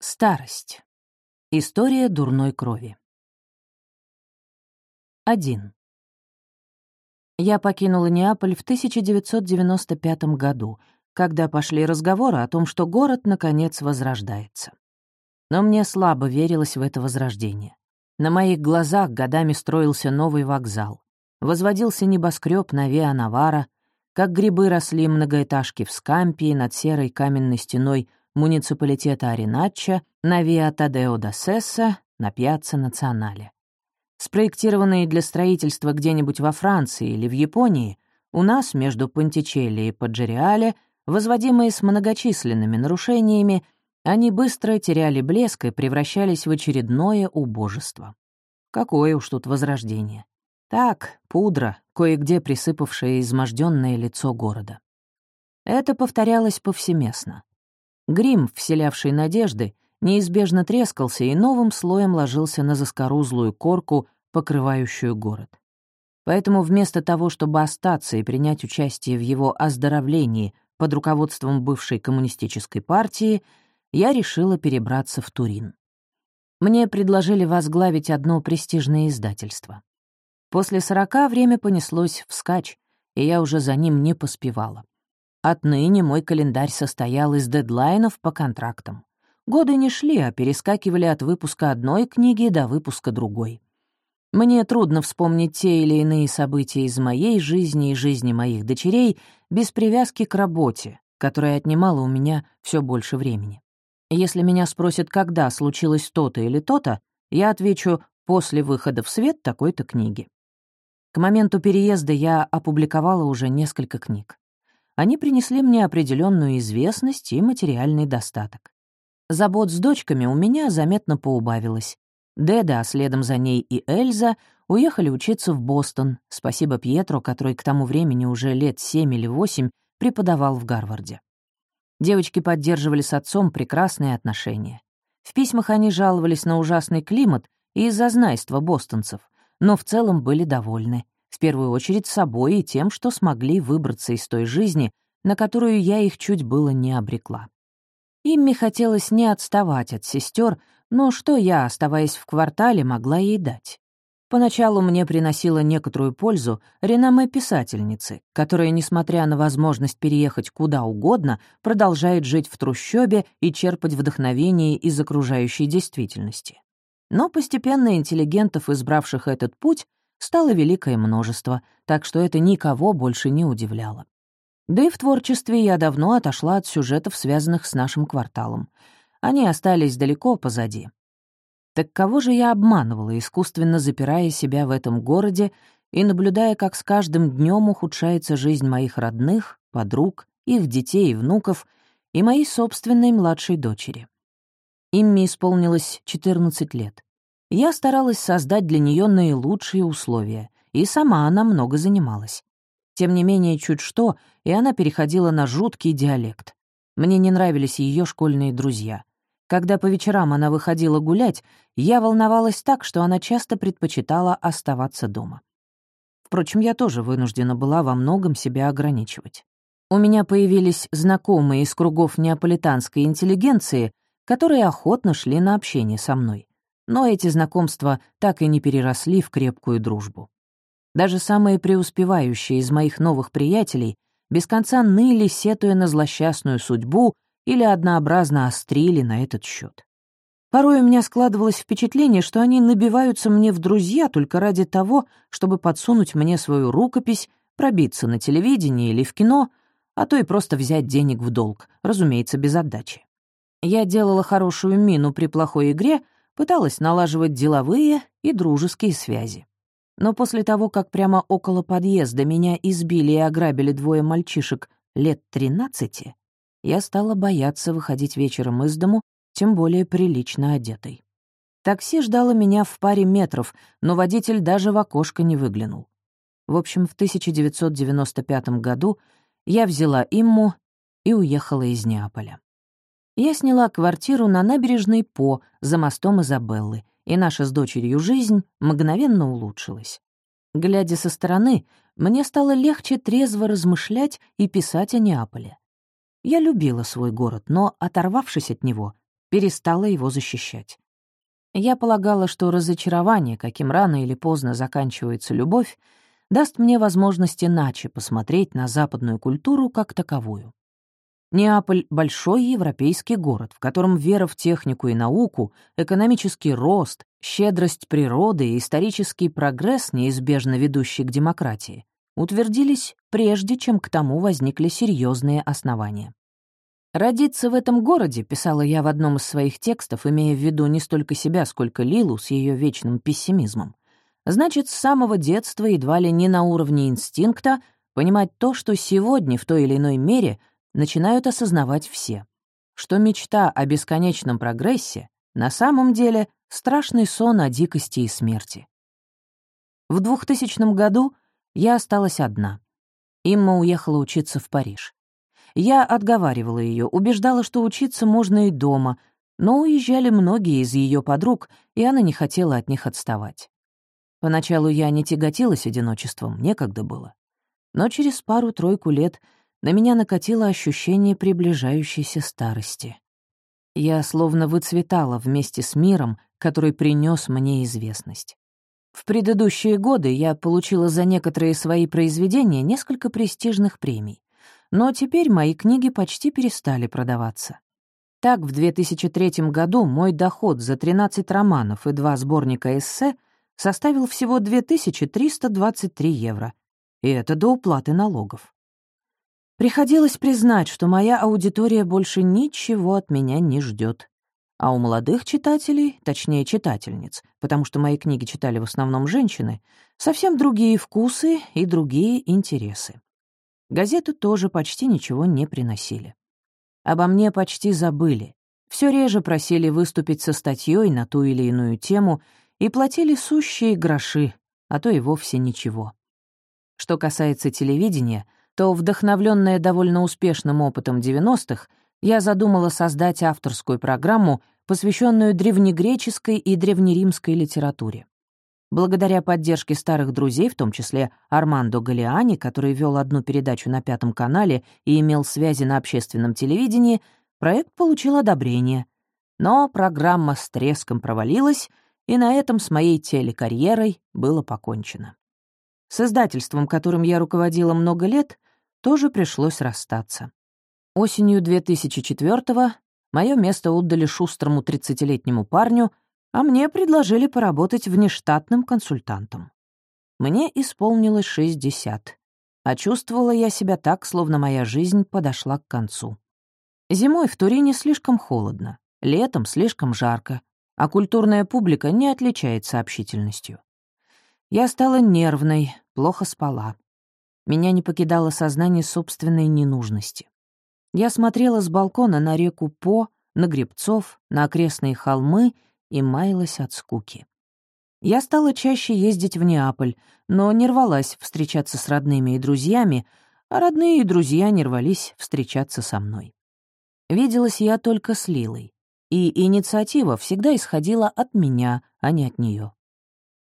Старость. История дурной крови. 1. Я покинула Неаполь в 1995 году, когда пошли разговоры о том, что город, наконец, возрождается. Но мне слабо верилось в это возрождение. На моих глазах годами строился новый вокзал. Возводился небоскреб на Виа Навара, как грибы росли многоэтажки в Скампии над серой каменной стеной муниципалитета Ариначча на Виа Тадео да Сесса на Пьяцца Национале. Спроектированные для строительства где-нибудь во Франции или в Японии, у нас между Понтичелли и Паджериале, возводимые с многочисленными нарушениями, они быстро теряли блеск и превращались в очередное убожество. Какое уж тут возрождение. Так, пудра, кое-где присыпавшая изможденное лицо города. Это повторялось повсеместно. Грим, вселявший надежды, неизбежно трескался и новым слоем ложился на заскорузлую корку, покрывающую город. Поэтому вместо того, чтобы остаться и принять участие в его оздоровлении под руководством бывшей коммунистической партии, я решила перебраться в Турин. Мне предложили возглавить одно престижное издательство. После сорока время понеслось вскачь, и я уже за ним не поспевала. Отныне мой календарь состоял из дедлайнов по контрактам. Годы не шли, а перескакивали от выпуска одной книги до выпуска другой. Мне трудно вспомнить те или иные события из моей жизни и жизни моих дочерей без привязки к работе, которая отнимала у меня все больше времени. Если меня спросят, когда случилось то-то или то-то, я отвечу «после выхода в свет такой-то книги». К моменту переезда я опубликовала уже несколько книг они принесли мне определенную известность и материальный достаток. Забот с дочками у меня заметно поубавилось. Деда, а следом за ней и Эльза, уехали учиться в Бостон, спасибо Пьетро, который к тому времени уже лет семь или восемь преподавал в Гарварде. Девочки поддерживали с отцом прекрасные отношения. В письмах они жаловались на ужасный климат и из-за знайства бостонцев, но в целом были довольны в первую очередь собой и тем, что смогли выбраться из той жизни, на которую я их чуть было не обрекла. Имме хотелось не отставать от сестер, но что я, оставаясь в квартале, могла ей дать? Поначалу мне приносила некоторую пользу реноме писательницы, которая, несмотря на возможность переехать куда угодно, продолжает жить в трущобе и черпать вдохновение из окружающей действительности. Но постепенно интеллигентов, избравших этот путь, стало великое множество, так что это никого больше не удивляло. Да и в творчестве я давно отошла от сюжетов, связанных с нашим кварталом. Они остались далеко позади. Так кого же я обманывала, искусственно запирая себя в этом городе и наблюдая, как с каждым днем ухудшается жизнь моих родных, подруг, их детей и внуков и моей собственной младшей дочери? Имме исполнилось 14 лет. Я старалась создать для нее наилучшие условия, и сама она много занималась. Тем не менее, чуть что, и она переходила на жуткий диалект. Мне не нравились ее школьные друзья. Когда по вечерам она выходила гулять, я волновалась так, что она часто предпочитала оставаться дома. Впрочем, я тоже вынуждена была во многом себя ограничивать. У меня появились знакомые из кругов неаполитанской интеллигенции, которые охотно шли на общение со мной но эти знакомства так и не переросли в крепкую дружбу. Даже самые преуспевающие из моих новых приятелей без конца ныли, сетуя на злосчастную судьбу или однообразно острили на этот счет. Порой у меня складывалось впечатление, что они набиваются мне в друзья только ради того, чтобы подсунуть мне свою рукопись, пробиться на телевидении или в кино, а то и просто взять денег в долг, разумеется, без отдачи. Я делала хорошую мину при плохой игре — пыталась налаживать деловые и дружеские связи. Но после того, как прямо около подъезда меня избили и ограбили двое мальчишек лет тринадцати, я стала бояться выходить вечером из дому, тем более прилично одетой. Такси ждало меня в паре метров, но водитель даже в окошко не выглянул. В общем, в 1995 году я взяла Имму и уехала из Неаполя я сняла квартиру на набережной По за мостом Изабеллы, и наша с дочерью жизнь мгновенно улучшилась. Глядя со стороны, мне стало легче трезво размышлять и писать о Неаполе. Я любила свой город, но, оторвавшись от него, перестала его защищать. Я полагала, что разочарование, каким рано или поздно заканчивается любовь, даст мне возможность иначе посмотреть на западную культуру как таковую. Неаполь — большой европейский город, в котором вера в технику и науку, экономический рост, щедрость природы и исторический прогресс, неизбежно ведущий к демократии, утвердились прежде, чем к тому возникли серьезные основания. «Родиться в этом городе», — писала я в одном из своих текстов, имея в виду не столько себя, сколько Лилу с ее вечным пессимизмом, значит, с самого детства, едва ли не на уровне инстинкта, понимать то, что сегодня в той или иной мере начинают осознавать все, что мечта о бесконечном прогрессе на самом деле страшный сон о дикости и смерти. В 2000 году я осталась одна. Имма уехала учиться в Париж. Я отговаривала ее, убеждала, что учиться можно и дома, но уезжали многие из ее подруг, и она не хотела от них отставать. Поначалу я не тяготилась одиночеством, некогда было. Но через пару-тройку лет — на меня накатило ощущение приближающейся старости. Я словно выцветала вместе с миром, который принес мне известность. В предыдущие годы я получила за некоторые свои произведения несколько престижных премий, но теперь мои книги почти перестали продаваться. Так, в 2003 году мой доход за 13 романов и два сборника эссе составил всего 2323 евро, и это до уплаты налогов. Приходилось признать, что моя аудитория больше ничего от меня не ждет. А у молодых читателей, точнее читательниц, потому что мои книги читали в основном женщины, совсем другие вкусы и другие интересы. Газеты тоже почти ничего не приносили. Обо мне почти забыли. Все реже просили выступить со статьей на ту или иную тему и платили сущие гроши, а то и вовсе ничего. Что касается телевидения — то, вдохновленная довольно успешным опытом 90-х, я задумала создать авторскую программу, посвященную древнегреческой и древнеримской литературе. Благодаря поддержке старых друзей, в том числе Армандо Галиани, который вел одну передачу на Пятом канале и имел связи на общественном телевидении, проект получил одобрение. Но программа с треском провалилась, и на этом с моей телекарьерой было покончено. С издательством, которым я руководила много лет, тоже пришлось расстаться. Осенью 2004-го мое место отдали шустрому 30-летнему парню, а мне предложили поработать внештатным консультантом. Мне исполнилось 60, а чувствовала я себя так, словно моя жизнь подошла к концу. Зимой в Турине слишком холодно, летом слишком жарко, а культурная публика не отличается общительностью. Я стала нервной, плохо спала. Меня не покидало сознание собственной ненужности. Я смотрела с балкона на реку По, на гребцов, на окрестные холмы и маялась от скуки. Я стала чаще ездить в Неаполь, но не рвалась встречаться с родными и друзьями, а родные и друзья не рвались встречаться со мной. Виделась я только с Лилой, и инициатива всегда исходила от меня, а не от нее.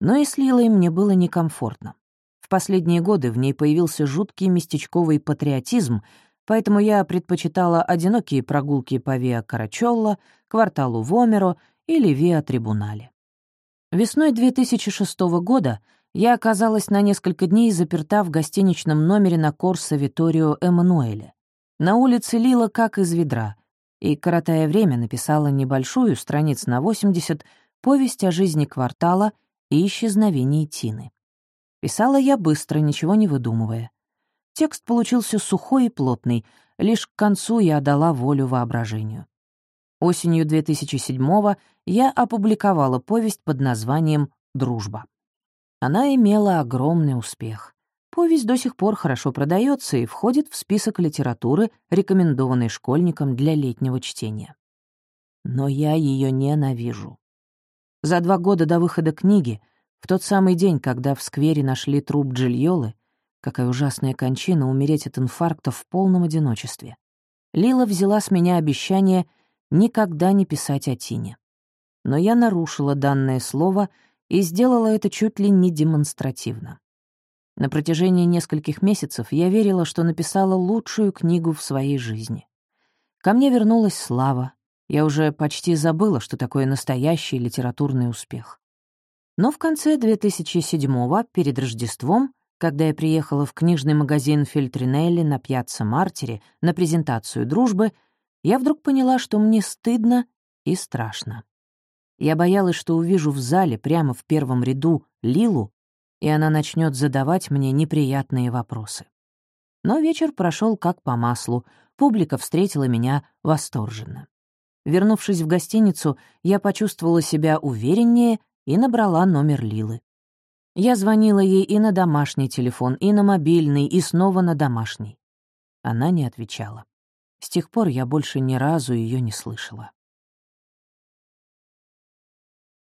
Но и с Лилой мне было некомфортно. В последние годы в ней появился жуткий местечковый патриотизм, поэтому я предпочитала одинокие прогулки по Виа Карачолла, кварталу Вомеро или Виа Трибунале. Весной 2006 года я оказалась на несколько дней заперта в гостиничном номере на Корсо Виторио Эммануэле. На улице лила как из ведра, и, коротая время, написала небольшую, страниц на 80, повесть о жизни квартала и исчезновении Тины. Писала я быстро, ничего не выдумывая. Текст получился сухой и плотный, лишь к концу я дала волю воображению. Осенью 2007-го я опубликовала повесть под названием «Дружба». Она имела огромный успех. Повесть до сих пор хорошо продается и входит в список литературы, рекомендованной школьникам для летнего чтения. Но я ее ненавижу. За два года до выхода книги — в тот самый день, когда в сквере нашли труп Джильолы, какая ужасная кончина умереть от инфаркта в полном одиночестве, Лила взяла с меня обещание никогда не писать о Тине. Но я нарушила данное слово и сделала это чуть ли не демонстративно. На протяжении нескольких месяцев я верила, что написала лучшую книгу в своей жизни. Ко мне вернулась слава, Я уже почти забыла, что такое настоящий литературный успех. Но в конце 2007-го, перед Рождеством, когда я приехала в книжный магазин Фильтринелли на Пьяцца Мартире на презентацию «Дружбы», я вдруг поняла, что мне стыдно и страшно. Я боялась, что увижу в зале прямо в первом ряду Лилу, и она начнет задавать мне неприятные вопросы. Но вечер прошел как по маслу, публика встретила меня восторженно. Вернувшись в гостиницу, я почувствовала себя увереннее и набрала номер Лилы. Я звонила ей и на домашний телефон, и на мобильный, и снова на домашний. Она не отвечала. С тех пор я больше ни разу ее не слышала.